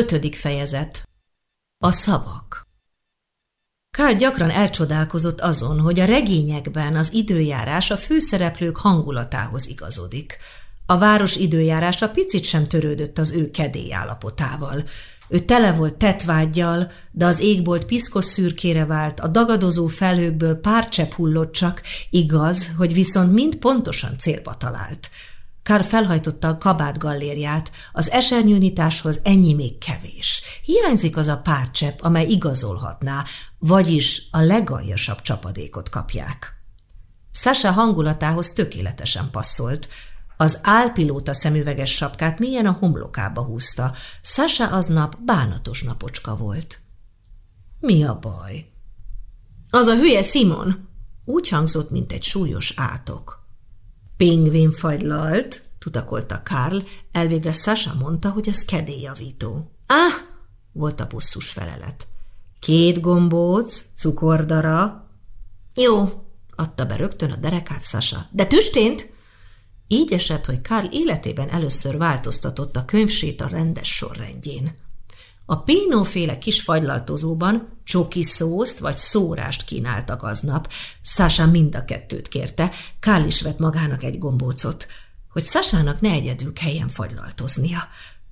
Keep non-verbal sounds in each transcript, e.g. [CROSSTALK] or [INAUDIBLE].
Ötödik fejezet A szavak Kár gyakran elcsodálkozott azon, hogy a regényekben az időjárás a főszereplők hangulatához igazodik. A város időjárása picit sem törődött az ő kedély állapotával. Ő tele volt tetvágyjal, de az égbolt piszkos szürkére vált, a dagadozó felhőkből pár csepp hullott csak, igaz, hogy viszont mind pontosan célba talált – Kár felhajtotta a kabát gallériát, az esernyőnyitáshoz ennyi még kevés. Hiányzik az a pár csepp, amely igazolhatná, vagyis a legaljasabb csapadékot kapják. Sasha hangulatához tökéletesen passzolt. Az álpilóta szemüveges sapkát milyen a homlokába húzta. Sasha aznap bánatos napocska volt. Mi a baj? Az a hülye Simon! Úgy hangzott, mint egy súlyos átok. Pingvin fagylalt, tutakolta Karl, elvégre Sasha mondta, hogy ez kedélyjavító. Ah, volt a bosszus felelet. Két gombóc, cukordara. Jó, adta be rögtön a derekát Sasha. De tüstént? Így esett, hogy Karl életében először változtatott a könyvsét a rendes sorrendjén. A Pino-féle kis fagylaltozóban csoki szószt vagy szórást kínáltak aznap. Sasha mind a kettőt kérte, Kál is vett magának egy gombócot, hogy Sasának ne egyedül kelljen fagylaltoznia.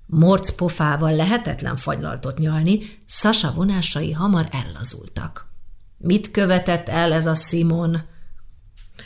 Morc pofával lehetetlen fagylaltot nyalni, Sasa vonásai hamar ellazultak. Mit követett el ez a Simon?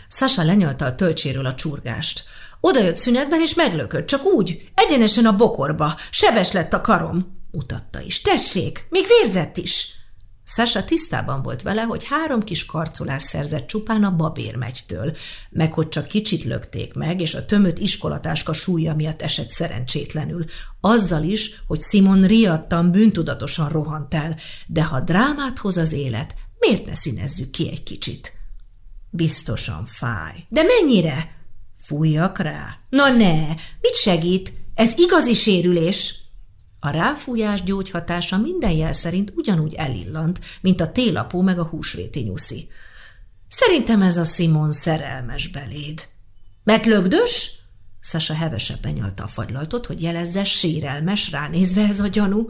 Sasa lenyalta a tölcséről a csurgást. Oda jött szünetben, és meglökött, csak úgy, egyenesen a bokorba. Sebes lett a karom mutatta is. Tessék, még vérzett is! Sasa tisztában volt vele, hogy három kis karcolás szerzett csupán a babérmegytől, meg hogy csak kicsit lökték meg, és a tömött iskolatáska súlya miatt esett szerencsétlenül. Azzal is, hogy Simon riadtan, bűntudatosan rohant el, de ha drámát hoz az élet, miért ne színezzük ki egy kicsit? Biztosan fáj. De mennyire? Fújjak rá. Na ne, mit segít? Ez igazi sérülés. A ráfújás gyógyhatása minden jel szerint ugyanúgy elillant, mint a télapó meg a húsvéti nyuszi. Szerintem ez a Simon szerelmes beléd. Mert lögdös? Sasa hevesebben nyalta a fagylaltot, hogy jelezze sérelmes, ránézve ez a gyanú.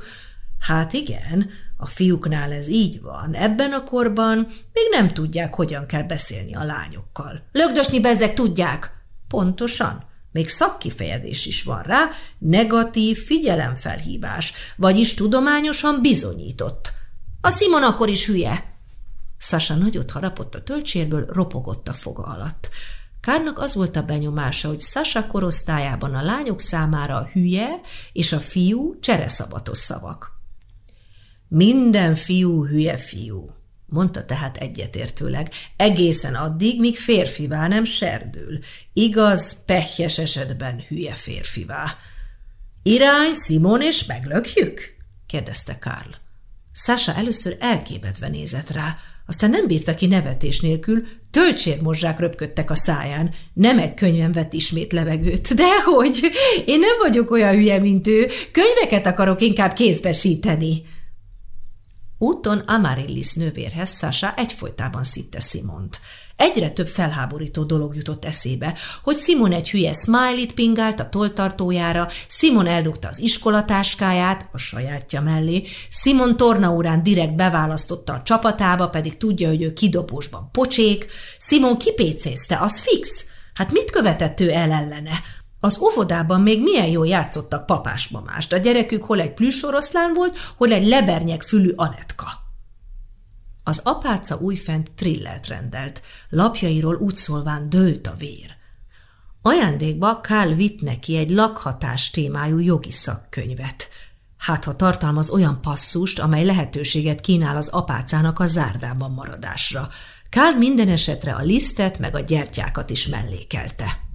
Hát igen, a fiúknál ez így van. Ebben a korban még nem tudják, hogyan kell beszélni a lányokkal. Lögdösni bezzek tudják. Pontosan. Még szakkifejezés is van rá, negatív figyelemfelhívás, vagyis tudományosan bizonyított. A Simon akkor is hülye. Sasa nagyot harapott a tölcsérből, ropogott a foga alatt. Kárnak az volt a benyomása, hogy Sasa korosztályában a lányok számára a hülye és a fiú csereszabatos szavak. Minden fiú hülye fiú, mondta tehát egyetértőleg, egészen addig, míg férfivá nem serdül. Igaz, pehjes esetben hülye férfivá. Irány, Simon, és meglökjük? kérdezte Karl. Sasha először elképedve nézett rá, aztán nem bírta ki nevetés nélkül, töltsérmozsák röpködtek a száján. Nem egy könyvem vett ismét levegőt. Dehogy, én nem vagyok olyan hülye, mint ő, könyveket akarok inkább kézbesíteni. Úton Amaryllis nővérhez Sasha egyfolytában szitte Simont. Egyre több felháborító dolog jutott eszébe, hogy Simon egy hülye smiley pingált a toltartójára, Simon eldugta az iskolatáskáját a sajátja mellé, Simon tornaórán direkt beválasztotta a csapatába, pedig tudja, hogy ő kidobósban pocsék, Simon kipécézte, az fix. Hát mit követett ő el ellene? Az óvodában még milyen jól játszottak papásmamást. A gyerekük hol egy plüssoroszlán volt, hol egy lebernyek fülű Anetka. Az apáca újfent trillert rendelt, lapjairól úgy szólván dőlt a vér. Ajándékba Kál vitt neki egy lakhatás témájú jogi szakkönyvet. Hát, ha tartalmaz olyan passzust, amely lehetőséget kínál az apácának a zárdában maradásra. Kál minden esetre a lisztet meg a gyertyákat is mellékelte.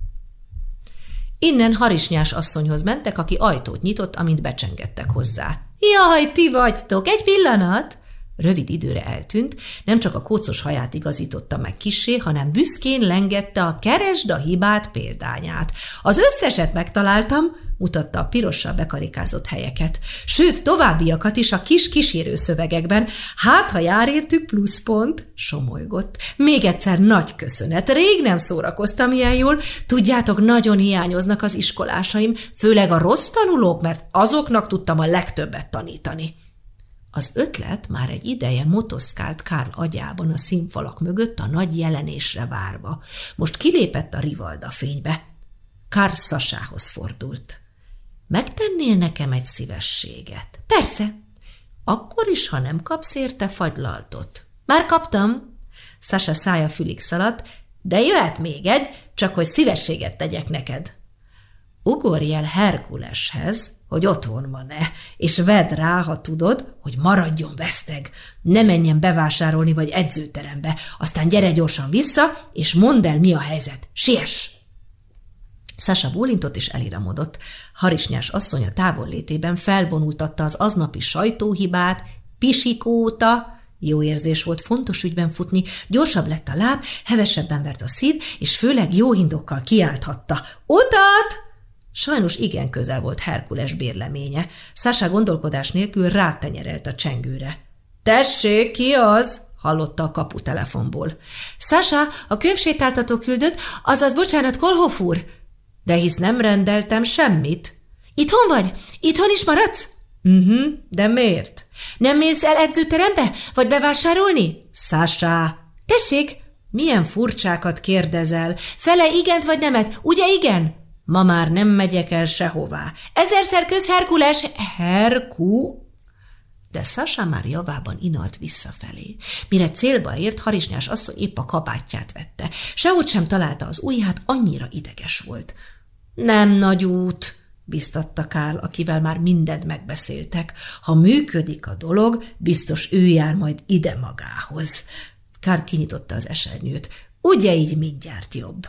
Innen harisnyás asszonyhoz mentek, aki ajtót nyitott, amint becsengettek hozzá. – Jaj, ti vagytok! Egy pillanat! Rövid időre eltűnt, nem csak a kócos haját igazította meg kisé, hanem büszkén lengette a keresd a hibát példányát. Az összeset megtaláltam, mutatta a pirossal bekarikázott helyeket. Sőt, továbbiakat is a kis kísérő szövegekben. Hát, ha jár értük pluszpont, somolygott. Még egyszer nagy köszönet. Rég nem szórakoztam ilyen jól. Tudjátok, nagyon hiányoznak az iskolásaim, főleg a rossz tanulók, mert azoknak tudtam a legtöbbet tanítani. Az ötlet már egy ideje motoszkált Kárl agyában a színfalak mögött a nagy jelenésre várva. Most kilépett a rivalda fénybe. Kárl Szasához fordult. Megtennél nekem egy szívességet? Persze. Akkor is, ha nem kapsz érte fagylaltot. Már kaptam. Sasa szája fülig szaladt, de jöhet még egy, csak hogy szívességet tegyek neked. Ugorj el Herkuleshez, hogy otthon van-e, és vedd rá, ha tudod, hogy maradjon veszteg. Ne menjen bevásárolni vagy edzőterembe, aztán gyere gyorsan vissza, és mondd el, mi a helyzet. Siess! Sasa bólintott és eliramodott. Harisnyás asszony a távollétében felvonultatta az aznapi sajtóhibát, pisikóta, jó érzés volt fontos ügyben futni, gyorsabb lett a láb, hevesebben vert a szív, és főleg jó indokkal kiálthatta. Utat! Sajnos igen közel volt Herkules bérleménye. Sasa gondolkodás nélkül rátenyerelt a csengőre. – Tessék, ki az? – hallotta a kaputelefonból. – Sasa, a könyvsétáltató küldött, azaz, bocsánat, Kolhoff úr! – De hisz nem rendeltem semmit. – Itthon vagy? Itthon is maradsz? – Mhm, de miért? – Nem mész el edzőterembe, vagy bevásárolni? – Sasa! – Tessék! – Milyen furcsákat kérdezel? Fele igent vagy nemet, ugye igen? Ma már nem megyek el sehová. Ezerszer köz Herkules, Herku... De Sasa már javában inalt visszafelé. Mire célba ért, Harisnyás asszony épp a kabátját vette. Sehogy sem találta az ujját, annyira ideges volt. Nem nagy út, biztatta Kál, akivel már mindent megbeszéltek. Ha működik a dolog, biztos ő jár majd ide magához. Kár kinyitotta az esernyőt. Ugye így mindjárt jobb.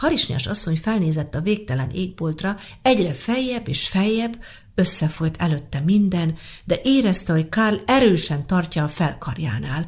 Harisnyás asszony felnézett a végtelen égboltra, egyre feljebb és feljebb, összefolyt előtte minden, de érezte, hogy Karl erősen tartja a felkarjánál.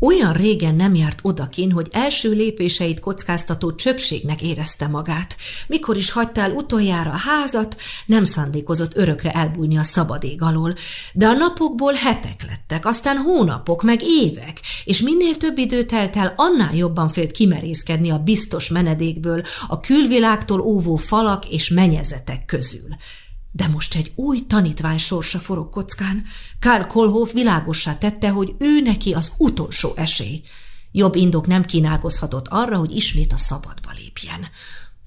Olyan régen nem járt odakin, hogy első lépéseit kockáztató csöpségnek érezte magát. Mikor is hagyta el utoljára a házat, nem szándékozott örökre elbújni a szabad ég alól, de a napokból hetek lettek, aztán hónapok, meg évek, és minél több idő telt el, annál jobban félt kimerészkedni a biztos menedékből, a külvilágtól óvó falak és menyezetek közül. De most egy új tanítvány sorsa forog kockán. Karl Kolhoff világossá tette, hogy ő neki az utolsó esély. Jobb indok nem kínálkozhatott arra, hogy ismét a szabadba lépjen.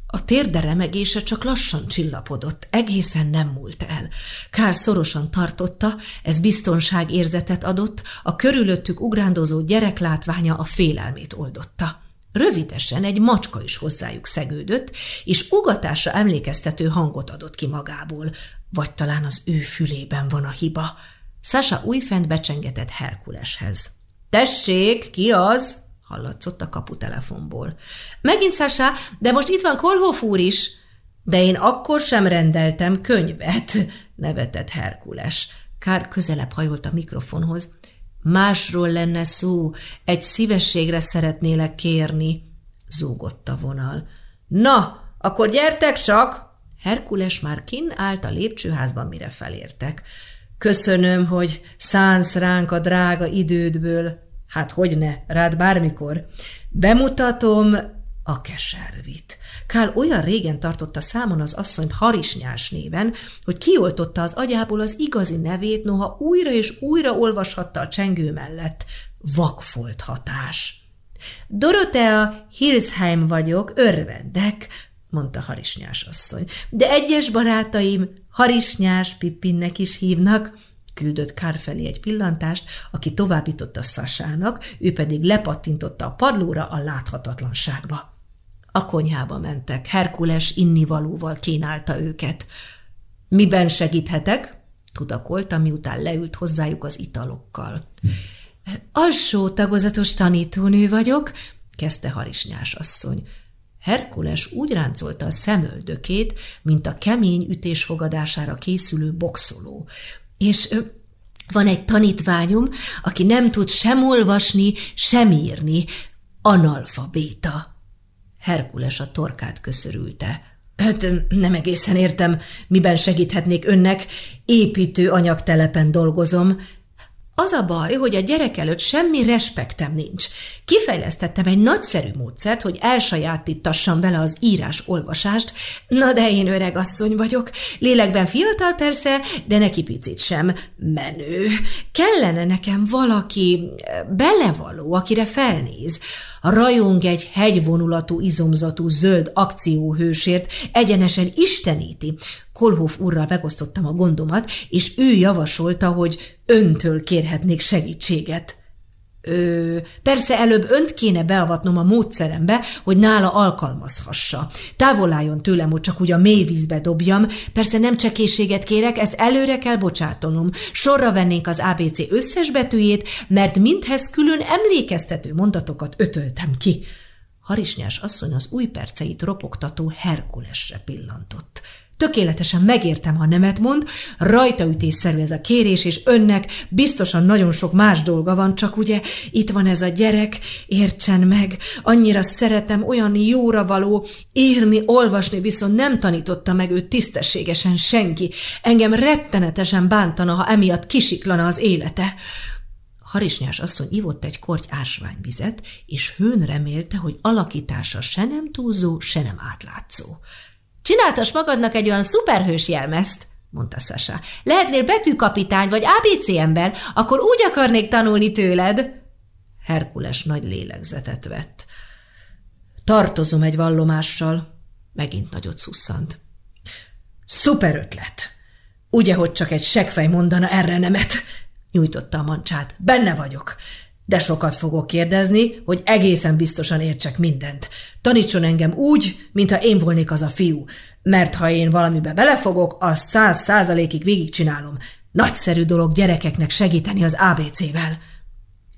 A térde remegése csak lassan csillapodott, egészen nem múlt el. Kár szorosan tartotta, ez biztonságérzetet adott, a körülöttük ugrándozó gyerek látványa a félelmét oldotta. Rövidesen egy macska is hozzájuk szegődött, és ugatásra emlékeztető hangot adott ki magából, vagy talán az ő fülében van a hiba. Sasa újfent becsengetett Herkuleshez. – Tessék, ki az? – hallatszott a kaputelefonból. – Megint Sasa, de most itt van Kolhoff úr is. – De én akkor sem rendeltem könyvet [LAUGHS] – nevetett Herkules. Kár közelebb hajolt a mikrofonhoz. Másról lenne szó, egy szívességre szeretnélek kérni, zúgott a vonal. Na, akkor gyertek csak! Herkules már kin állt a lépcsőházban, mire felértek. Köszönöm, hogy szánsz ránk a drága idődből. Hát hogy ne, rád bármikor. Bemutatom a keservit. Kál olyan régen tartotta számon az asszonyt Harisnyás néven, hogy kioltotta az agyából az igazi nevét, noha újra és újra olvashatta a csengő mellett. Vakfolt hatás. Dorotea Hilsheim vagyok, örvendek, mondta Harisnyás asszony. De egyes barátaim Harisnyás Pippinnek is hívnak, küldött Kár felé egy pillantást, aki továbbította Szasának, ő pedig lepattintotta a padlóra a láthatatlanságba. A konyhába mentek, Herkules innivalóval kínálta őket. Miben segíthetek? tudakolta, miután leült hozzájuk az italokkal. Alsó tagozatos tanítónő vagyok, kezdte harisnyás asszony. Herkules úgy ráncolta a szemöldökét, mint a kemény ütés fogadására készülő boxoló, és Van egy tanítványom, aki nem tud sem olvasni, sem írni. Analfabéta. Herkules a torkát köszörülte. Hát nem egészen értem, miben segíthetnék önnek. Építő anyagtelepen dolgozom. Az a baj, hogy a gyerek előtt semmi respektem nincs. Kifejlesztettem egy nagyszerű módszert, hogy elsajátítassam vele az írás-olvasást, na de én öreg asszony vagyok. Lélekben fiatal persze, de neki picit sem menő. Kellene nekem valaki belevaló, akire felnéz. Rajong egy hegyvonulatú, izomzatú, zöld akcióhősért, egyenesen isteníti. Kolhoff úrral megosztottam a gondomat, és ő javasolta, hogy öntől kérhetnék segítséget. Ö, persze előbb önt kéne beavatnom a módszerembe, hogy nála alkalmazhassa. Távol álljon tőlem, hogy csak úgy a mély vízbe dobjam. Persze nem csekészséget kérek, ezt előre kell bocsátanom. Sorra vennénk az ABC összes betűjét, mert mindhez külön emlékeztető mondatokat ötöltem ki. Harisnyás asszony az új perceit ropogtató Herkulesre pillantott. Tökéletesen megértem, ha nemet mond, rajtaütésszerű ez a kérés, és önnek biztosan nagyon sok más dolga van, csak ugye itt van ez a gyerek, értsen meg, annyira szeretem, olyan jóra való, írni, olvasni, viszont nem tanította meg őt tisztességesen senki. Engem rettenetesen bántana, ha emiatt kisiklana az élete. Harisnyás asszony ivott egy korty ásványvizet, és hőn remélte, hogy alakítása se nem túlzó, se nem átlátszó. Csináltas magadnak egy olyan szuperhős jelmezt, mondta Sasa. Lehetnél betűkapitány vagy ABC ember, akkor úgy akarnék tanulni tőled. Herkules nagy lélegzetet vett. Tartozom egy vallomással. Megint nagyot szusszant. Szuper ötlet! Ugye, hogy csak egy segfej mondana erre nemet? Nyújtotta a mancsát. Benne vagyok de sokat fogok kérdezni, hogy egészen biztosan értsek mindent. Tanítson engem úgy, mintha én volnék az a fiú, mert ha én valamibe belefogok, azt száz százalékig végigcsinálom. Nagyszerű dolog gyerekeknek segíteni az ABC-vel.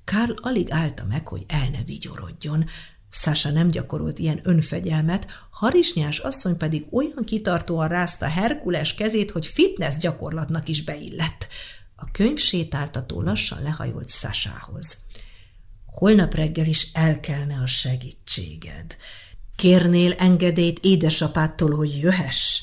Karl alig állta meg, hogy el ne vigyorodjon. Sasha nem gyakorolt ilyen önfegyelmet, Harisnyás asszony pedig olyan kitartóan rázta Herkules kezét, hogy fitness gyakorlatnak is beillett. A könyv sétáltató lassan lehajolt Sasához. Holnap reggel is elkelne a segítséged. Kérnél engedélyt édesapától, hogy jöhess?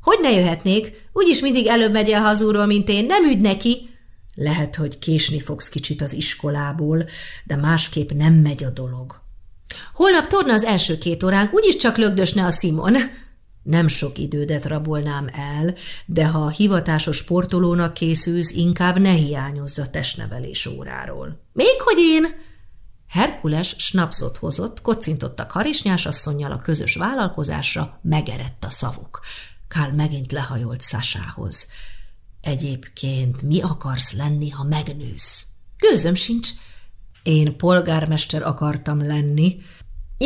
Hogy ne jöhetnék? Úgyis mindig előbb megy el hazúról, mint én, nem ügy neki. Lehet, hogy késni fogsz kicsit az iskolából, de másképp nem megy a dolog. Holnap torna az első két óránk, úgyis csak lögdösne a Simon. Nem sok idődet rabolnám el, de ha a hivatásos sportolónak készülsz, inkább ne hiányozz a testnevelés óráról. Még hogy én? Herkules snapszot hozott, kocintottak harisnyás asszonynal a közös vállalkozásra, megerett a szavuk. Kál megint lehajolt Szásához. Egyébként mi akarsz lenni, ha megnősz? Gőzöm sincs. Én polgármester akartam lenni,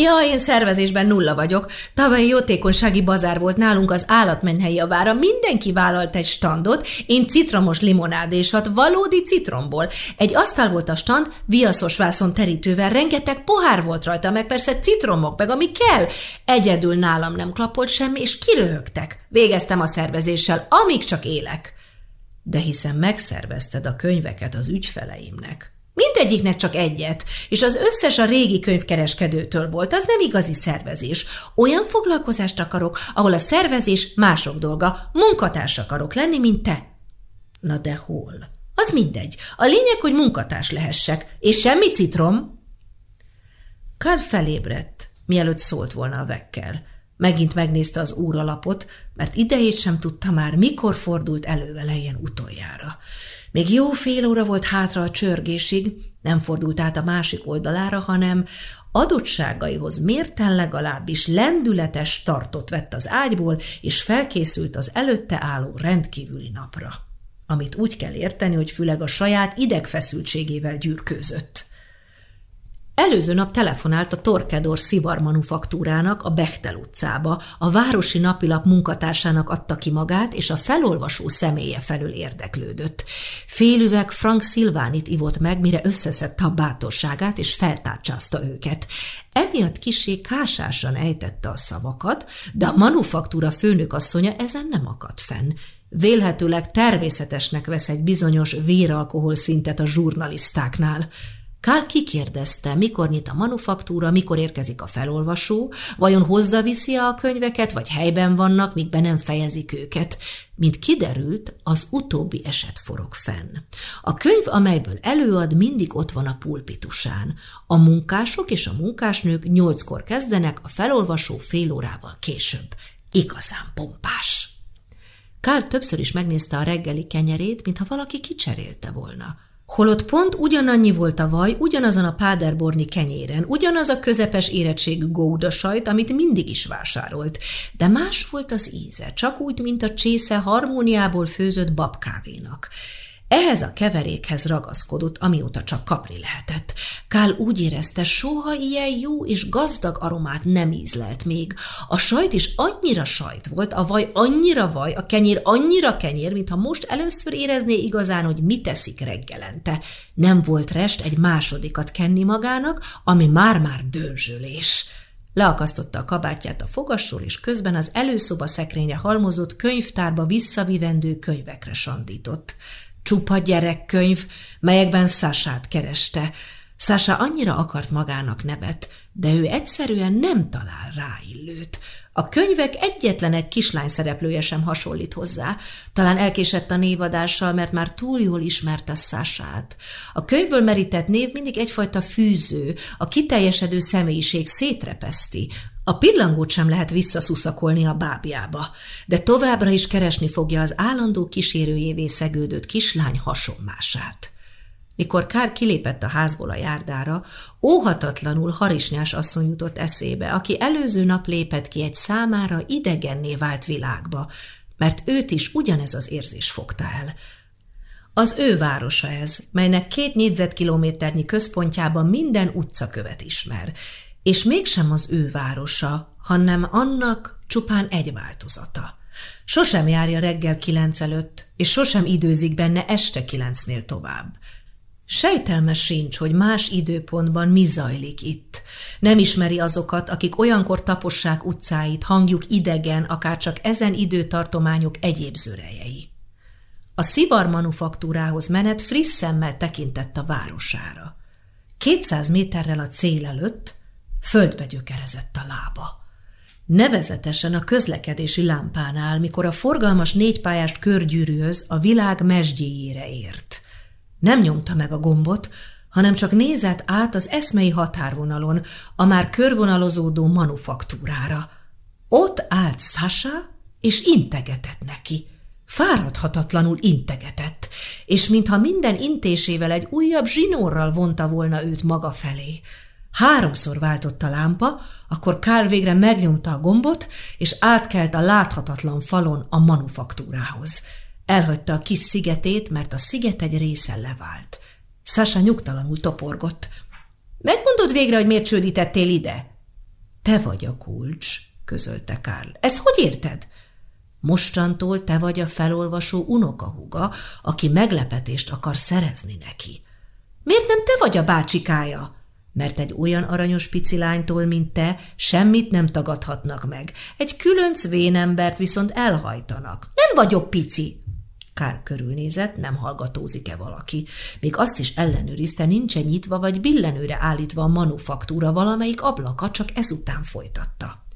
Ja, én szervezésben nulla vagyok. Tavaly jótékonysági bazár volt nálunk az állatmenhelyi javára, mindenki vállalt egy standot, én citromos limonádésat, valódi citromból. Egy asztal volt a stand, viaszos vászon terítővel, rengeteg pohár volt rajta, meg persze citromok, meg ami kell. Egyedül nálam nem klapolt semmi, és kiröhögtek. Végeztem a szervezéssel, amíg csak élek. De hiszen megszervezted a könyveket az ügyfeleimnek. Mindegyiknek csak egyet, és az összes a régi könyvkereskedőtől volt, az nem igazi szervezés. Olyan foglalkozást akarok, ahol a szervezés mások dolga, munkatárs akarok lenni, mint te. Na de hol? Az mindegy. A lényeg, hogy munkatárs lehessek, és semmi citrom. Karl felébredt, mielőtt szólt volna a vekkel. Megint megnézte az óralapot, mert idejét sem tudta már, mikor fordult elő vele ilyen utoljára. Még jó fél óra volt hátra a csörgésig, nem fordult át a másik oldalára, hanem adottságaihoz mérten legalábbis lendületes tartot vett az ágyból, és felkészült az előtte álló rendkívüli napra, amit úgy kell érteni, hogy főleg a saját idegfeszültségével gyűrkőzött. Előző nap telefonált a Torkedor szivar manufaktúrának a Bechtel utcába, a városi napilap munkatársának adta ki magát, és a felolvasó személye felől érdeklődött. Félüveg Frank Szilvánit ivott meg, mire összeszedte a bátorságát, és feltárcsázta őket. Emiatt kisé kásásan ejtette a szavakat, de a manufaktúra főnök asszonya ezen nem akadt fenn. Vélhetőleg természetesnek vesz egy bizonyos véralkohol szintet a zsurnalisztáknál. Kál kikérdezte, mikor nyit a manufaktúra, mikor érkezik a felolvasó, vajon hozzaviszi a könyveket, vagy helyben vannak, míg be nem fejezik őket. Mint kiderült, az utóbbi eset forog fenn. A könyv, amelyből előad, mindig ott van a pulpitusán. A munkások és a munkásnők nyolckor kezdenek, a felolvasó fél órával később. Igazán pompás. Kál többször is megnézte a reggeli kenyerét, mintha valaki kicserélte volna. Holott pont ugyanannyi volt a vaj, ugyanazon a páderborni kenyéren, ugyanaz a közepes érettségű gódasajt, amit mindig is vásárolt, de más volt az íze, csak úgy, mint a csésze harmóniából főzött babkávénak. Ehhez a keverékhez ragaszkodott, amióta csak kapni lehetett. Kál úgy érezte, soha ilyen jó és gazdag aromát nem ízlelt még. A sajt is annyira sajt volt, a vaj annyira vaj, a kenyér annyira kenyér, mintha most először érezné igazán, hogy mit teszik reggelente. Nem volt rest egy másodikat kenni magának, ami már-már dőzsölés. Leakasztotta a kabátját a fogasról, és közben az előszoba szekrénye halmozott könyvtárba visszavivendő könyvekre sandított csupa gyerekkönyv, melyekben Szását kereste. Szása annyira akart magának nevet, de ő egyszerűen nem talál rá illőt. A könyvek egyetlen egy kislány szereplője sem hasonlít hozzá. Talán elkésett a névadással, mert már túl jól ismerte Szását. A könyvből merített név mindig egyfajta fűző, a kiteljesedő személyiség szétrepeszti. A pillangót sem lehet visszaszuszakolni a bábjába, de továbbra is keresni fogja az állandó kísérőjévé szegődött kislány hasonmását. Mikor Kár kilépett a házból a járdára, óhatatlanul harisnyás asszony jutott eszébe, aki előző nap lépett ki egy számára idegenné vált világba, mert őt is ugyanez az érzés fogta el. Az ő városa ez, melynek két négyzetkilométernyi központjában minden utcakövet ismer, és mégsem az ő városa, hanem annak csupán egy változata. Sosem járja reggel kilenc előtt, és sosem időzik benne este kilencnél tovább. Sejtelme sincs, hogy más időpontban mi zajlik itt. Nem ismeri azokat, akik olyankor tapossák utcáit, hangjuk idegen, akár csak ezen időtartományok egyéb zörejei. A szivar manufaktúrához menet friss szemmel tekintett a városára. Kétszáz méterrel a cél előtt Földbe gyökerezett a lába. Nevezetesen a közlekedési lámpánál, mikor a forgalmas négypályást körgyűrűhöz a világ mesdjéjére ért. Nem nyomta meg a gombot, hanem csak nézett át az eszmei határvonalon, a már körvonalozódó manufaktúrára. Ott állt Sasha, és integetett neki. Fáradhatatlanul integetett, és mintha minden intésével egy újabb zsinórral vonta volna őt maga felé. Háromszor váltott a lámpa, akkor Kál végre megnyomta a gombot, és átkelt a láthatatlan falon a manufaktúrához. Elhagyta a kis szigetét, mert a sziget egy része levált. Sasa nyugtalanul toporgott. Megmondod végre, hogy miért csődítettél ide? Te vagy a kulcs, közölte Kárl. Ezt hogy érted? Mostantól te vagy a felolvasó unokahuga, aki meglepetést akar szerezni neki. Miért nem te vagy a bácsikája? Mert egy olyan aranyos pici lánytól, mint te, semmit nem tagadhatnak meg. Egy különc vénembert viszont elhajtanak. Nem vagyok pici! Kár körülnézett, nem hallgatózik-e valaki. Még azt is ellenőrizte, nincsen nyitva vagy billenőre állítva a manufaktúra valamelyik ablaka, csak ezután folytatta.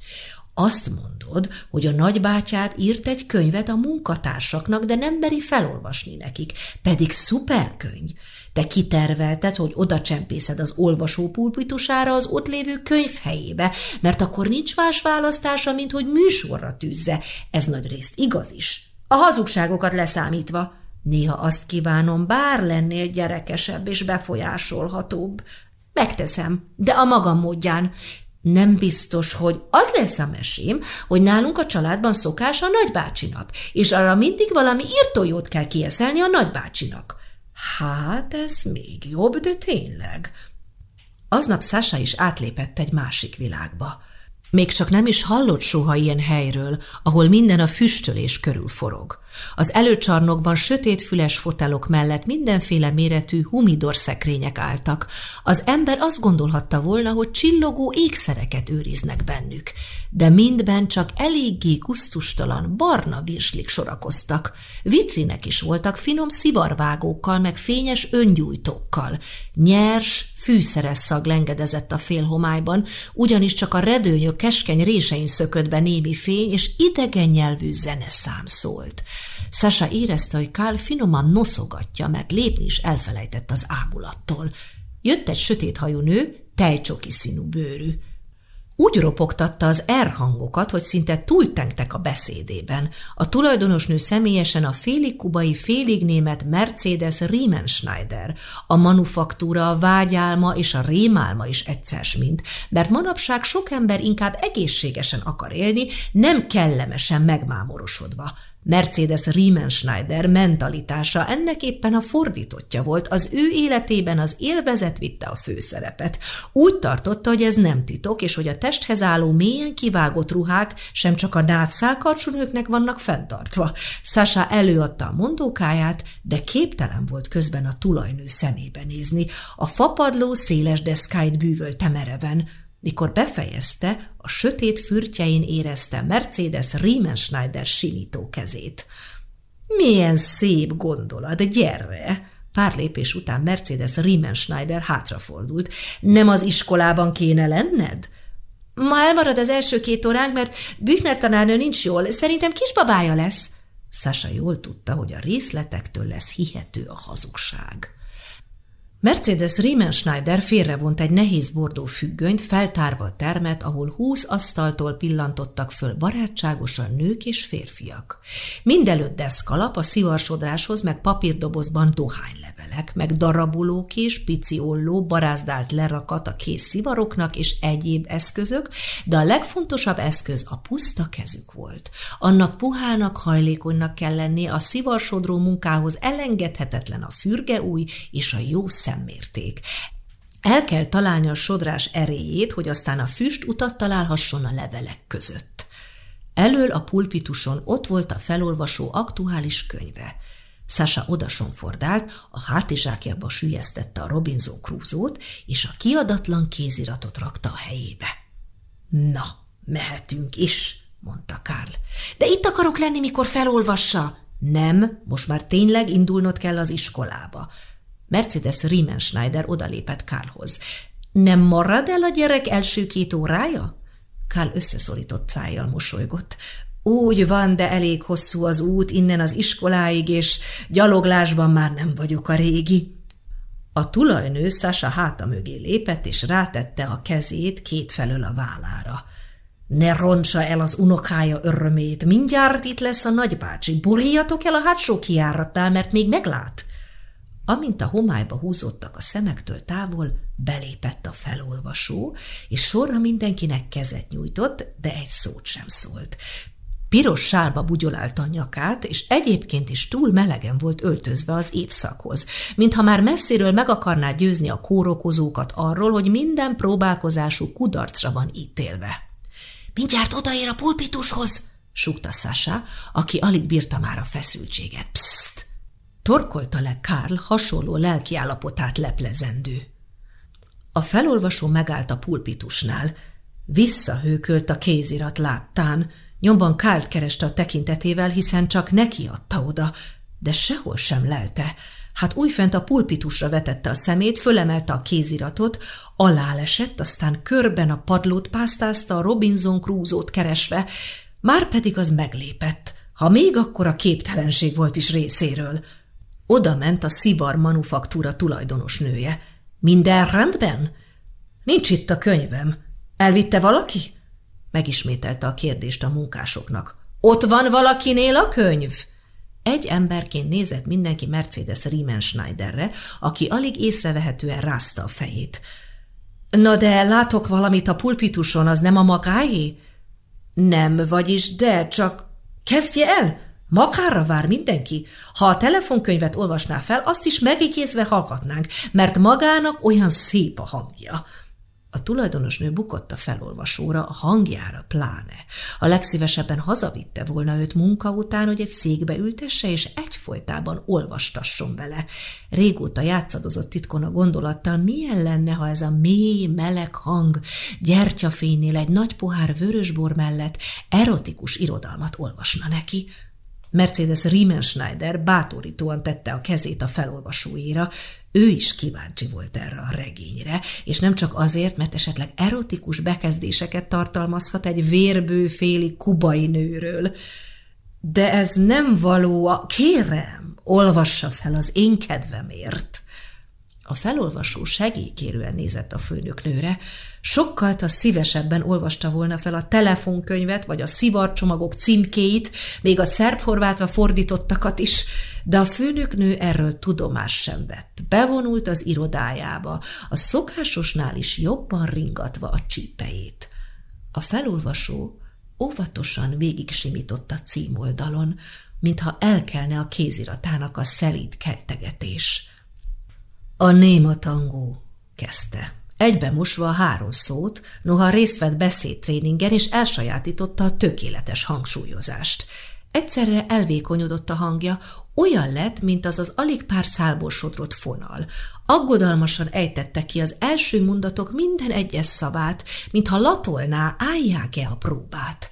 Azt mondod, hogy a nagybátyád írt egy könyvet a munkatársaknak, de nem beri felolvasni nekik, pedig szuperkönyv. Te kitervelted, hogy oda csempészed az olvasó pulpitusára az ott lévő könyv helyébe, mert akkor nincs más választása, mint hogy műsorra tűzze. Ez nagy részt igaz is. A hazugságokat leszámítva. Néha azt kívánom, bár lennél gyerekesebb és befolyásolhatóbb. Megteszem, de a magam módján. Nem biztos, hogy az lesz a mesém, hogy nálunk a családban szokás a nagybácsinak, és arra mindig valami írtójót kell kieszelni a nagybácsinak. Hát ez még jobb, de tényleg. Aznap Sasha is átlépett egy másik világba. Még csak nem is hallott soha ilyen helyről, ahol minden a füstölés körül forog. Az előcsarnokban sötét füles fotelok mellett mindenféle méretű humidor szekrények álltak. Az ember azt gondolhatta volna, hogy csillogó ékszereket őriznek bennük, de mindben csak eléggé kusztustalan, barna virslik sorakoztak. Vitrinek is voltak finom szivarvágókkal, meg fényes öngyújtókkal. Nyers, fűszeres szag lengedezett a félhomályban, ugyanis csak a redőnyök keskeny résein szökött be némi fény, és idegen nyelvű zeneszám szólt. Sasa érezte, hogy Kál finoman noszogatja, mert lépni is elfelejtett az ámulattól. Jött egy sötét hajú nő, tejcsoki színű bőrű. Úgy ropogtatta az R-hangokat, hogy szinte túltengtek a beszédében. A tulajdonosnő személyesen a félig kubai, félig német Mercedes Riemenschneider. A manufaktúra, a vágyálma és a rémálma is egyszer mint, mert manapság sok ember inkább egészségesen akar élni, nem kellemesen megmámorosodva. Mercedes Riemenschneider mentalitása ennek éppen a fordítottja volt, az ő életében az élvezet vitte a főszerepet. Úgy tartotta, hogy ez nem titok, és hogy a testhez álló mélyen kivágott ruhák sem csak a nátszálkarcsonőknek vannak fenntartva. Sasha előadta a mondókáját, de képtelen volt közben a tulajnő szemébe nézni. A fapadló széles deszkáit bűvölte mereven. Mikor befejezte, a sötét fürtjein érezte Mercedes Riemenschneider simító kezét. Milyen szép gondolat, gyerre! Pár lépés után Mercedes Riemenschneider hátrafordult. Nem az iskolában kéne lenned? Ma elmarad az első két óránk, mert Büchner tanárnő nincs jól. Szerintem kisbabája lesz. Sasa jól tudta, hogy a részletektől lesz hihető a hazugság. Mercedes Riemenschneider félrevont egy nehéz bordó függönyt, feltárva a termet, ahol húsz asztaltól pillantottak föl barátságosan nők és férfiak. Mindenütt deszkalap a szivarsodráshoz, meg papírdobozban dohánylevelek, meg darabolók és pici olló, barázdált lerakat a kész szivaroknak és egyéb eszközök, de a legfontosabb eszköz a puszta kezük volt. Annak puhának, hajlékonynak kell lenni, a szivarsodró munkához elengedhetetlen a fürgeúj és a jó szem szemmérték. El kell találni a sodrás erélyét, hogy aztán a füst utat találhasson a levelek között. Elől a pulpituson ott volt a felolvasó aktuális könyve. Sasha odasonfordált, a hátizsákjába sülyeztette a Robinson Crusoe-t, és a kiadatlan kéziratot rakta a helyébe. Na, mehetünk is, mondta Karl. De itt akarok lenni, mikor felolvassa. Nem, most már tényleg indulnod kell az iskolába. Mercedes Riemenschneider odalépett Kálhoz. Nem marad el a gyerek első két órája? Kál összeszorított szájjal mosolygott. Úgy van, de elég hosszú az út innen az iskoláig, és gyaloglásban már nem vagyok a régi. A tulajnő Sasa háta mögé lépett, és rátette a kezét kétfelől a vállára. Ne roncsa el az unokája örömét, mindjárt itt lesz a nagybácsi, boruljatok el a hátsó kiáratnál, mert még meglát. Amint a homályba húzódtak a szemektől távol, belépett a felolvasó, és sorra mindenkinek kezet nyújtott, de egy szót sem szólt. Piros sálba bugyolálta a nyakát, és egyébként is túl melegen volt öltözve az évszakhoz, mintha már messziről meg akarná győzni a kórokozókat arról, hogy minden próbálkozású kudarcra van ítélve. – Mindjárt odaér a pulpitushoz! – súgta Sasha, aki alig bírta már a feszültséget. – Pszt! Torkolta le Karl hasonló lelkiállapotát leplezendő. A felolvasó megállt a pulpitusnál. Visszahőkölt a kézirat láttán. Nyomban Kárt kereste a tekintetével, hiszen csak neki adta oda, de sehol sem lelte. Hát újfent a pulpitusra vetette a szemét, fölemelte a kéziratot, alálesett, aztán körben a padlót pásztázta a Robinson Crusoe-t keresve, már pedig az meglépett, ha még akkor a képtelenség volt is részéről – oda ment a Szibar manufaktúra tulajdonos nője. Minden rendben? Nincs itt a könyvem. Elvitte valaki? Megismételte a kérdést a munkásoknak. Ott van valakinél a könyv? Egy emberként nézett mindenki Mercedes Riemenschneiderre, aki alig észrevehetően rázta a fejét. Na de látok valamit a pulpituson, az nem a magáé? Nem, vagyis de, csak kezdje el! Magára vár mindenki. Ha a telefonkönyvet olvasná fel, azt is megigézve hallgatnánk, mert magának olyan szép a hangja. A tulajdonosnő bukott a felolvasóra, a hangjára pláne. A legszívesebben hazavitte volna őt munka után, hogy egy székbe ültesse, és egyfolytában olvastasson vele. Régóta játszadozott titkon a gondolattal, milyen lenne, ha ez a mély, meleg hang gyertyafénynél egy nagy pohár vörösbor mellett erotikus irodalmat olvasna neki. Mercedes Riemenschneider bátorítóan tette a kezét a felolvasóira, ő is kíváncsi volt erre a regényre, és nem csak azért, mert esetleg erotikus bekezdéseket tartalmazhat egy vérbő féli kubai nőről. De ez nem való, a... kérem, olvassa fel az én kedvemért. A felolvasó segélykérően nézett a főnöknőre, sokkal a szívesebben olvasta volna fel a telefonkönyvet, vagy a szivarcsomagok címkéit, még a szerb-horvátva fordítottakat is, de a főnöknő erről tudomás sem vett. Bevonult az irodájába, a szokásosnál is jobban ringatva a csípejét. A felolvasó óvatosan végig simított a címoldalon, mintha elkelne a kéziratának a szelíd keltegetés. A néma tangó, kezdte. Egybe mosva a három szót, noha részt vett beszédtréningen és elsajátította a tökéletes hangsúlyozást. Egyszerre elvékonyodott a hangja, olyan lett, mint az az alig pár szálból sodrott fonal. Aggodalmasan ejtette ki az első mondatok minden egyes szavát, mintha latolná, állják-e a próbát.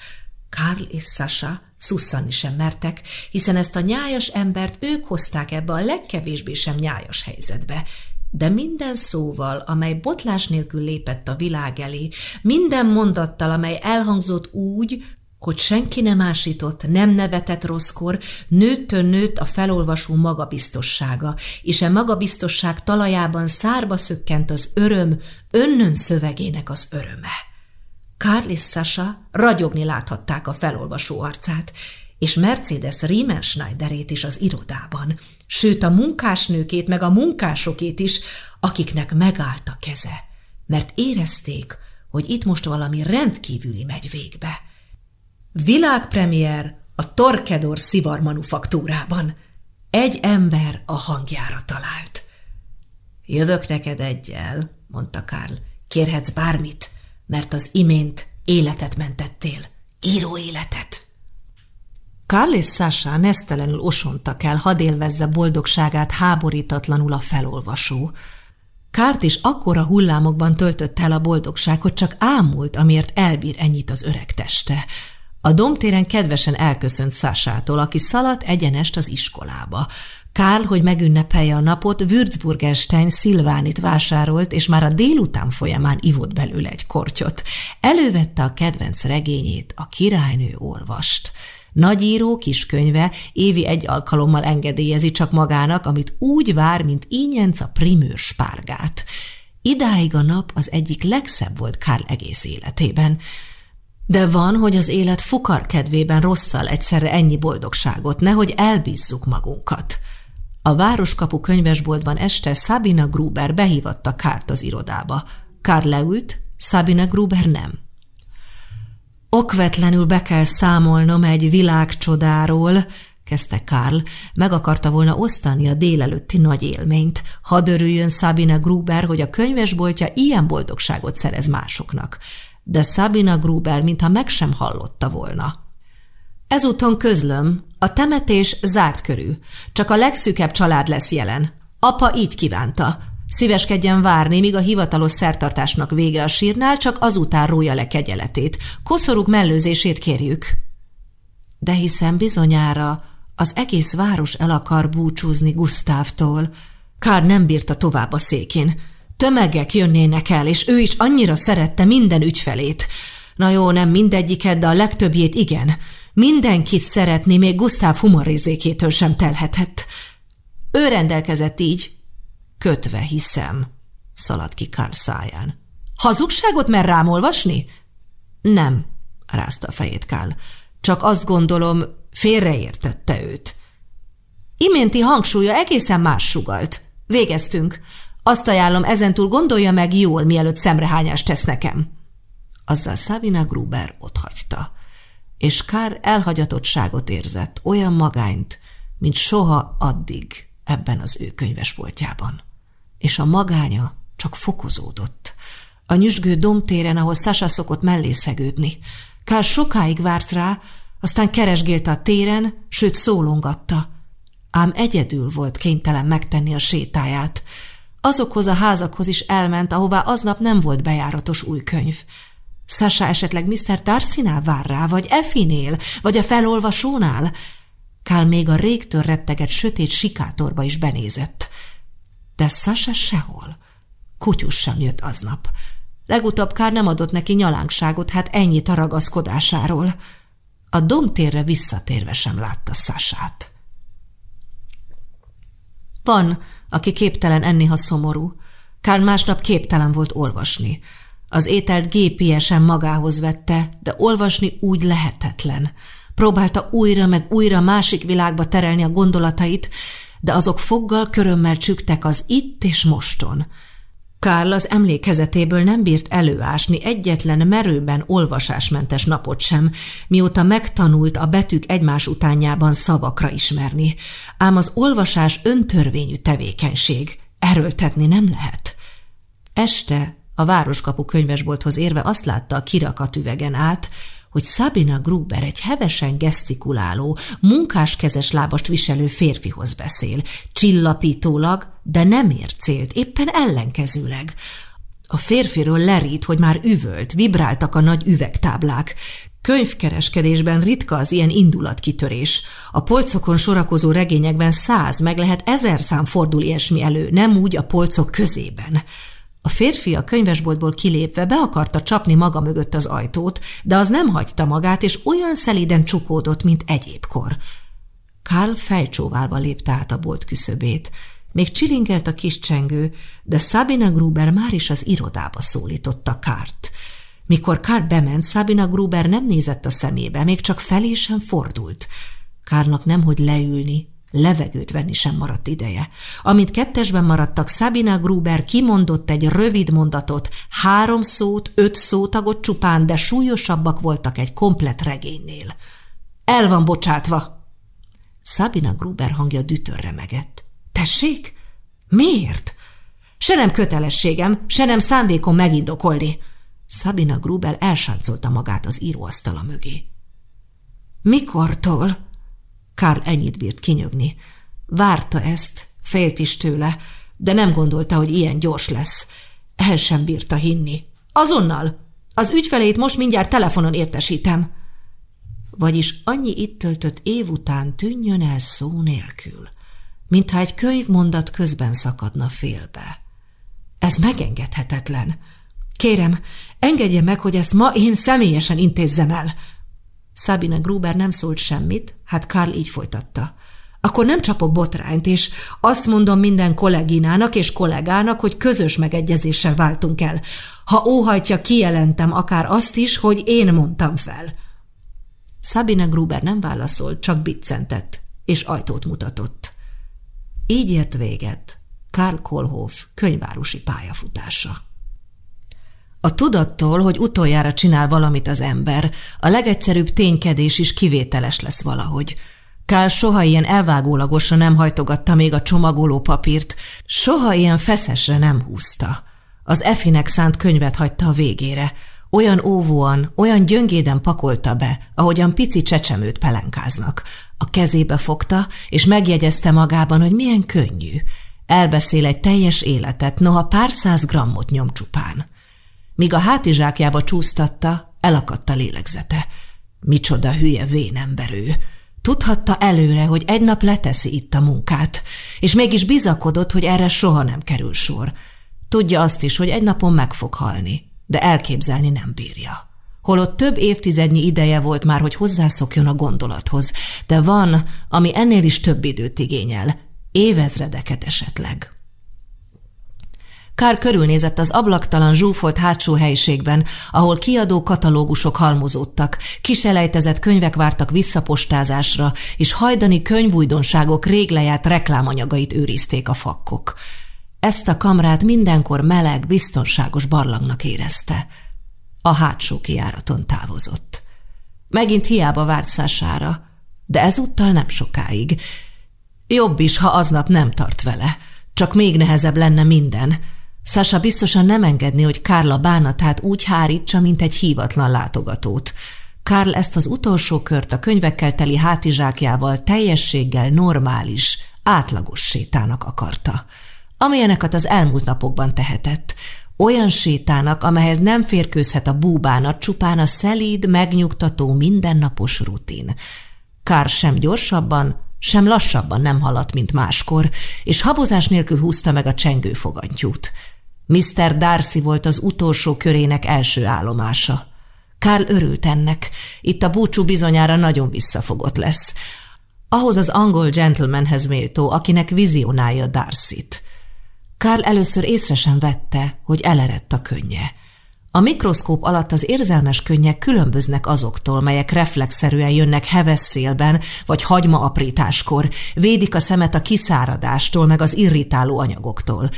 Karl és Sasha szusszanni sem mertek, hiszen ezt a nyájas embert ők hozták ebbe a legkevésbé sem nyájas helyzetbe. De minden szóval, amely botlás nélkül lépett a világ elé, minden mondattal, amely elhangzott úgy, hogy senki nem ásított, nem nevetett rosszkor, nőttön nőtt a felolvasó magabiztossága, és e magabiztosság talajában szárba szökkent az öröm, önnön szövegének az öröme. Karl és Sasha ragyogni láthatták a felolvasó arcát, és Mercedes Riemenschneiderét is az irodában, sőt a munkásnőkét meg a munkásokét is, akiknek megállt a keze, mert érezték, hogy itt most valami rendkívüli megy végbe. Világpremier a Torkedor szivar manufaktúrában. Egy ember a hangjára talált. Jövök neked egyel, mondta Karl. Kérhetsz bármit, mert az imént életet mentettél. Író életet. Karl és Sasha nesztelenül osontak el, hadd élvezze boldogságát háborítatlanul a felolvasó. Kárt is akkora hullámokban töltött el a boldogság, hogy csak ámult, amiért elbír ennyit az öreg teste. A domtéren kedvesen elköszönt Szásától, aki szaladt egyenest az iskolába. Kál, hogy megünnepelje a napot, Würzburgenstein szilvánit vásárolt, és már a délután folyamán ivott belőle egy kortyot. Elővette a kedvenc regényét, a királynő olvast. Nagyíró kiskönyve évi egy alkalommal engedélyezi csak magának, amit úgy vár, mint ínyenc a primőr spárgát. Idáig a nap az egyik legszebb volt Kárl egész életében. De van, hogy az élet fukar kedvében rosszal egyszerre ennyi boldogságot, nehogy elbízzuk magunkat. A Városkapu könyvesboltban este Sabina Gruber behívatta Kárt az irodába. Kár leült, Sabina Gruber nem. Okvetlenül be kell számolnom egy világcsodáról, kezdte Karl, meg akarta volna osztani a délelőtti nagy élményt. Hadd örüljön Sabina Gruber, hogy a könyvesboltja ilyen boldogságot szerez másoknak de Sabina Gruber mintha meg sem hallotta volna. Ezúton közlöm, a temetés zárt körű, csak a legszűkebb család lesz jelen. Apa így kívánta. Szíveskedjen várni, míg a hivatalos szertartásnak vége a sírnál, csak azután rója le kegyeletét. Koszorúk mellőzését kérjük. De hiszen bizonyára az egész város el akar búcsúzni Gusztávtól. Kár nem bírta tovább a székén. Tömegek jönnének el, és ő is annyira szerette minden ügyfelét. Na jó, nem mindegyiket, de a legtöbbjét igen. Mindenkit szeretni, még Gusztáv humorézékétől sem telhetett. Ő rendelkezett így. Kötve hiszem, szaladt ki Karl száján. Hazugságot mer rám olvasni? Nem, rázta a fejét Karl. Csak azt gondolom, félreértette őt. Iménti hangsúlya egészen más sugalt. Végeztünk. Azt ajánlom, ezentúl gondolja meg jól, mielőtt szemrehányást tesz nekem. Azzal Szabina Gruber otthagyta, és Kár elhagyatottságot érzett, olyan magányt, mint soha addig ebben az ő könyvesboltjában. És a magánya csak fokozódott. A nyüzsgő domtéren, ahol Sasa szokott mellé szegődni. Kár sokáig várt rá, aztán keresgélte a téren, sőt szólongatta. Ám egyedül volt kénytelen megtenni a sétáját. Azokhoz a házakhoz is elment, ahová aznap nem volt bejáratos új könyv. Sasa esetleg Mr. Darcy-nál vár rá, vagy Effinél, vagy a felolvasónál? Kál még a régtől retteget sötét sikátorba is benézett. De Sasa sehol. Kutyus sem jött aznap. Legutóbb Kár nem adott neki nyalánkságot, hát ennyit a ragaszkodásáról. A domtérre visszatérve sem látta Sasát. Van, aki képtelen enni, ha szomorú. Kár másnap képtelen volt olvasni. Az ételt gépiesen magához vette, de olvasni úgy lehetetlen. Próbálta újra meg újra másik világba terelni a gondolatait, de azok foggal körömmel csüktek az itt és moston. Karl az emlékezetéből nem bírt előásni egyetlen merőben olvasásmentes napot sem, mióta megtanult a betűk egymás utánjában szavakra ismerni. Ám az olvasás öntörvényű tevékenység, erőltetni nem lehet. Este a városkapu könyvesbolthoz érve azt látta a kirakat üvegen át, hogy Sabina Gruber egy hevesen gesztikuláló, munkáskezes lábast viselő férfihoz beszél, csillapítólag, de nem ér célt, éppen ellenkezőleg. A férfiről lerít, hogy már üvölt, vibráltak a nagy üvegtáblák. Könyvkereskedésben ritka az ilyen indulatkitörés. A polcokon sorakozó regényekben száz, meg lehet ezer szám fordul ilyesmi elő, nem úgy a polcok közében. A férfi a könyvesboltból kilépve be akarta csapni maga mögött az ajtót, de az nem hagyta magát, és olyan szelíden csukódott, mint egyébkor. Karl fejcsóválva lépte át a bolt küszöbét. Még csilingelt a kis csengő, de Sabina Gruber már is az irodába szólította Kárt. Mikor Karl bement, Sabina Gruber nem nézett a szemébe, még csak felé sem fordult. Kárnak nemhogy leülni, Levegőt venni sem maradt ideje. Amint kettesben maradtak, Sabina Gruber kimondott egy rövid mondatot, három szót, öt szótagot csupán, de súlyosabbak voltak egy komplet regénynél. El van bocsátva! Sabina Gruber hangja dütörre megett. Tessék? Miért? Se nem kötelességem, se nem szándékom megindokolni. Sabina Gruber elsáncolta magát az íróasztala mögé. Mikortól? Karl ennyit bírt kinyögni. Várta ezt, félt is tőle, de nem gondolta, hogy ilyen gyors lesz. El sem bírta hinni. Azonnal! Az ügyfelét most mindjárt telefonon értesítem. Vagyis annyi itt töltött év után tűnjön el szó nélkül, mintha egy könyvmondat közben szakadna félbe. Ez megengedhetetlen. Kérem, engedje meg, hogy ezt ma én személyesen intézzem el. Sabine Gruber nem szólt semmit, hát Karl így folytatta. Akkor nem csapok botrányt, és azt mondom minden kolléginának és kollégának, hogy közös megegyezéssel váltunk el. Ha óhajtja, kijelentem akár azt is, hogy én mondtam fel. Sabine Gruber nem válaszolt, csak biccentett, és ajtót mutatott. Így ért véget Karl Kohlhoff könyvárosi pályafutása. A tudattól, hogy utoljára csinál valamit az ember, a legegyszerűbb ténykedés is kivételes lesz valahogy. Kál soha ilyen elvágólagosan nem hajtogatta még a csomagoló papírt, soha ilyen feszesre nem húzta. Az Efinek szánt könyvet hagyta a végére, olyan óvóan, olyan gyöngéden pakolta be, ahogyan pici csecsemőt pelenkáznak. A kezébe fogta, és megjegyezte magában, hogy milyen könnyű. Elbeszél egy teljes életet, noha pár száz grammot nyom csupán. Míg a hátizsákjába csúsztatta, elakadt a lélegzete. Micsoda hülye vén ember ő. Tudhatta előre, hogy egy nap leteszi itt a munkát, és mégis bizakodott, hogy erre soha nem kerül sor. Tudja azt is, hogy egy napon meg fog halni, de elképzelni nem bírja. Holott több évtizednyi ideje volt már, hogy hozzászokjon a gondolathoz, de van, ami ennél is több időt igényel, évezredeket esetleg. Kár körülnézett az ablaktalan zsúfolt hátsó helyiségben, ahol kiadó katalógusok halmozódtak, kiselejtezett könyvek vártak visszapostázásra, és hajdani könyvújdonságok rég lejárt reklámanyagait őrizték a fakkok. Ezt a kamrát mindenkor meleg, biztonságos barlangnak érezte. A hátsó kiáraton távozott. Megint hiába várt Szására, de ezúttal nem sokáig. Jobb is, ha aznap nem tart vele, csak még nehezebb lenne minden – Sasha biztosan nem engedni, hogy Kárla bánatát úgy hárítsa, mint egy hívatlan látogatót. Karl ezt az utolsó kört a könyvekkel teli hátizsákjával teljességgel normális, átlagos sétának akarta, amilyeneket az elmúlt napokban tehetett. Olyan sétának, amelyhez nem férkőzhet a búbánat, csupán a szelíd, megnyugtató, mindennapos rutin. Kár sem gyorsabban, sem lassabban nem haladt, mint máskor, és habozás nélkül húzta meg a csengő fogantyút. Mr. Darcy volt az utolsó körének első állomása. Kár örült ennek, itt a búcsú bizonyára nagyon visszafogott lesz. Ahhoz az angol gentlemanhez méltó, akinek vizionálja Darcy-t. Karl először észre sem vette, hogy elerett a könnye. A mikroszkóp alatt az érzelmes könnyek különböznek azoktól, melyek reflexzerűen jönnek heves szélben vagy hagyma aprításkor, védik a szemet a kiszáradástól meg az irritáló anyagoktól.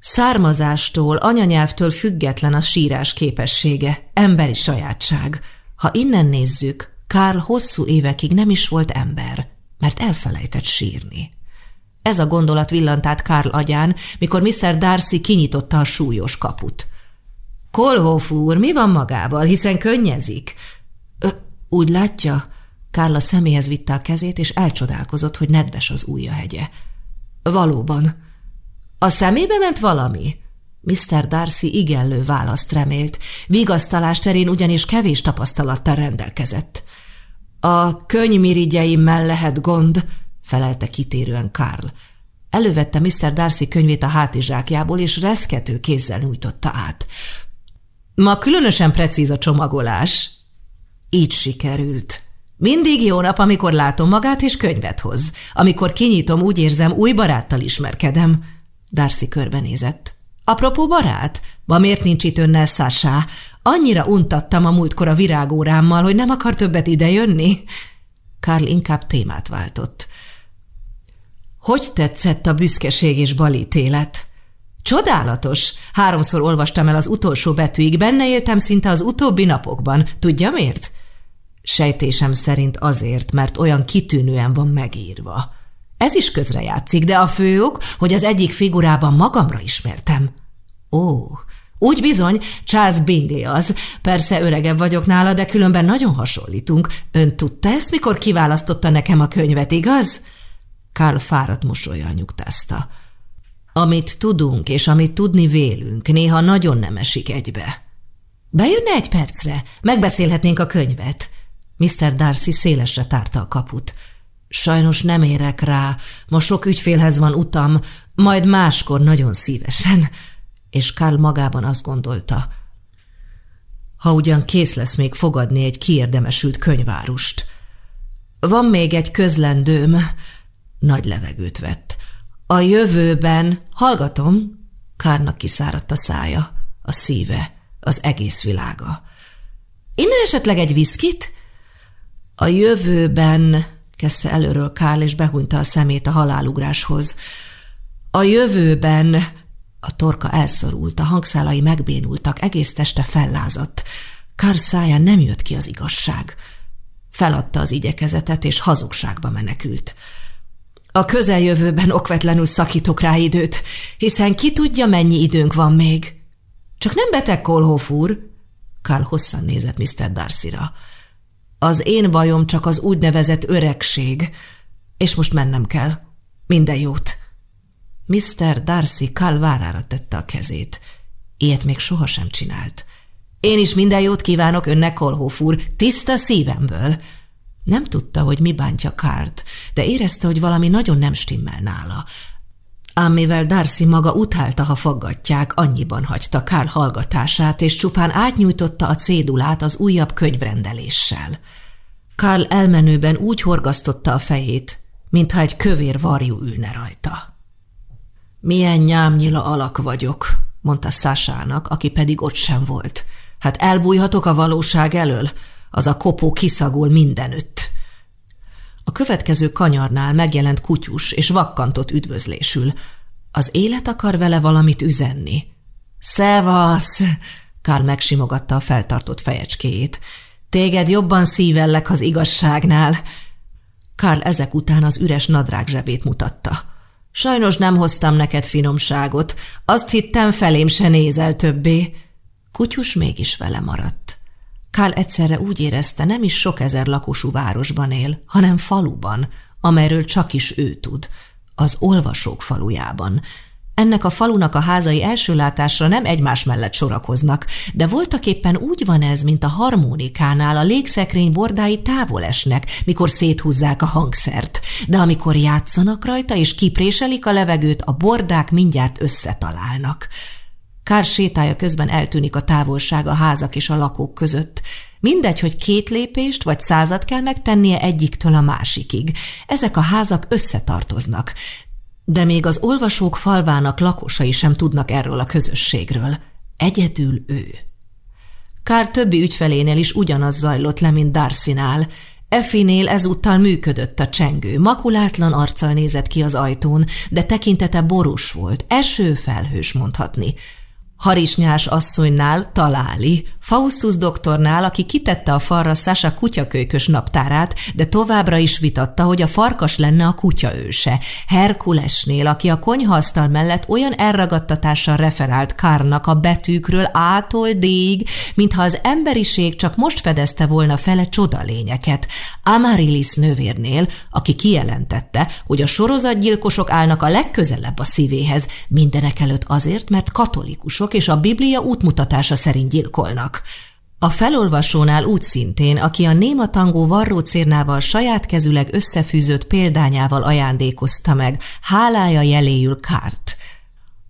Származástól, anyanyelvtől független a sírás képessége, emberi sajátság. Ha innen nézzük, Karl hosszú évekig nem is volt ember, mert elfelejtett sírni. Ez a gondolat villant át Karl agyán, mikor Mr. Darcy kinyitotta a súlyos kaput. Kolhoff úr, mi van magával, hiszen könnyezik? Úgy látja? Karl a szeméhez vitte a kezét, és elcsodálkozott, hogy nedves az ujja hegye. Valóban. A szemébe ment valami? Mr. Darcy igenlő választ remélt. Vigasztalás terén ugyanis kevés tapasztalattal rendelkezett. A könyvmirigyeimmel lehet gond, felelte kitérően Karl. Elővette Mr. Darcy könyvét a hátizsákjából, és reszkető kézzel nyújtotta át. Ma különösen precíz a csomagolás. Így sikerült. Mindig jó nap, amikor látom magát és könyvet hoz. Amikor kinyitom, úgy érzem, új baráttal ismerkedem. Darcy körbenézett. Apropó barát, ma miért nincs itt önnel Sasha? Annyira untattam a múltkor a virágórámmal, hogy nem akar többet idejönni? Karl inkább témát váltott. Hogy tetszett a büszkeség és balítélet? Csodálatos! Háromszor olvastam el az utolsó betűig, benne éltem szinte az utóbbi napokban. Tudja miért? Sejtésem szerint azért, mert olyan kitűnően van megírva. Ez is közrejátszik, de a fő ok, hogy az egyik figurában magamra ismertem. Ó, úgy bizony, Charles Bingley az. Persze öregebb vagyok nála, de különben nagyon hasonlítunk. Ön tudta ezt, mikor kiválasztotta nekem a könyvet, igaz? Karl fáradt mosolya nyugtázta. Amit tudunk, és amit tudni vélünk, néha nagyon nem esik egybe. Bejönne egy percre? Megbeszélhetnénk a könyvet. Mr. Darcy szélesre tárta a kaput. Sajnos nem érek rá, ma sok ügyfélhez van utam, majd máskor nagyon szívesen. És Karl magában azt gondolta, ha ugyan kész lesz még fogadni egy kiérdemesült könyvárust. Van még egy közlendőm, nagy levegőt vett. A jövőben, hallgatom, Kárnak kiszáradt a szája, a szíve, az egész világa. Inne esetleg egy viszkit? A jövőben, kezdte előről Kárl, és behúnyta a szemét a halálugráshoz. A jövőben, a torka elszorult, a hangszálai megbénultak, egész teste fellázadt. Kár száján nem jött ki az igazság. Feladta az igyekezetet, és hazugságba menekült. A közeljövőben okvetlenül szakítok rá időt, hiszen ki tudja, mennyi időnk van még. Csak nem beteg, Kolhoff úr? Karl hosszan nézett Mr. Darcy-ra. Az én bajom csak az úgynevezett öregség, és most mennem kell. Minden jót. Mr. Darcy Karl várára tette a kezét. Ilyet még sohasem csinált. Én is minden jót kívánok önnek, Kolhoff úr, tiszta szívemből. Nem tudta, hogy mi bántja Kárt, de érezte, hogy valami nagyon nem stimmel nála. Ám mivel Darcy maga utálta, ha faggatják, annyiban hagyta Kár hallgatását, és csupán átnyújtotta a cédulát az újabb könyvrendeléssel. Karl elmenőben úgy horgasztotta a fejét, mintha egy kövér varjú ülne rajta. Milyen nyámnyila alak vagyok, mondta Szásának, aki pedig ott sem volt. Hát elbújhatok a valóság elől, az a kopó kiszagol mindenütt. A következő kanyarnál megjelent kutyus, és vakkantott üdvözlésül. Az élet akar vele valamit üzenni. Szevasz! Kár megsimogatta a feltartott fejecskéjét. Téged jobban szívellek az igazságnál. Karl ezek után az üres nadrág zsebét mutatta. Sajnos nem hoztam neked finomságot. Azt hittem, felém se nézel többé. Kutyus mégis vele maradt. Kál egyszerre úgy érezte, nem is sok ezer lakosú városban él, hanem faluban, amelyről csak is ő tud, az olvasók falujában. Ennek a falunak a házai első látásra nem egymás mellett sorakoznak, de voltak éppen úgy van ez, mint a harmonikánál a légszekrény bordái távol esnek, mikor széthúzzák a hangszert, de amikor játszanak rajta és kipréselik a levegőt, a bordák mindjárt összetalálnak. Kár sétája közben eltűnik a távolság a házak és a lakók között. Mindegy, hogy két lépést vagy százat kell megtennie egyiktől a másikig. Ezek a házak összetartoznak. De még az olvasók falvának lakosai sem tudnak erről a közösségről. Egyedül ő. Kár többi ügyfelénél is ugyanaz zajlott le, mint Darcy-nál. Effinél ezúttal működött a csengő, makulátlan arccal nézett ki az ajtón, de tekintete borús volt, esőfelhős mondhatni. Harisnyás asszonynál találi, Faustus doktornál, aki kitette a falra Sasa kutyakölykös naptárát, de továbbra is vitatta, hogy a farkas lenne a kutya őse. Herkulesnél, aki a konyhaasztal mellett olyan elragadtatással referált Kárnak a betűkről ától D-ig, mintha az emberiség csak most fedezte volna fele csodalényeket. Amarilis nővérnél, aki kijelentette, hogy a sorozatgyilkosok állnak a legközelebb a szívéhez, mindenek előtt azért, mert katolikusok és a Biblia útmutatása szerint gyilkolnak. A felolvasónál úgy szintén, aki a néma tangó varrócérnával saját kezüleg összefűzött példányával ajándékozta meg, hálája jeléül kárt.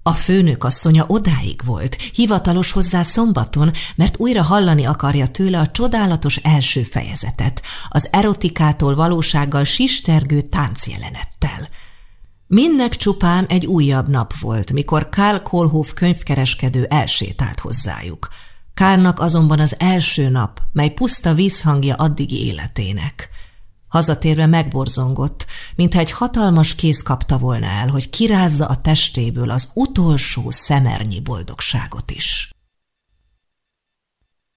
A főnök asszonya odáig volt, hivatalos hozzá szombaton, mert újra hallani akarja tőle a csodálatos első fejezetet, az erotikától valósággal sistergő táncjelenettel. Mindnek csupán egy újabb nap volt, mikor Karl Kohlhoff könyvkereskedő elsétált hozzájuk – Kárnak azonban az első nap, mely puszta vízhangja addigi életének. Hazatérve megborzongott, mintha egy hatalmas kéz kapta volna el, hogy kirázza a testéből az utolsó szemernyi boldogságot is.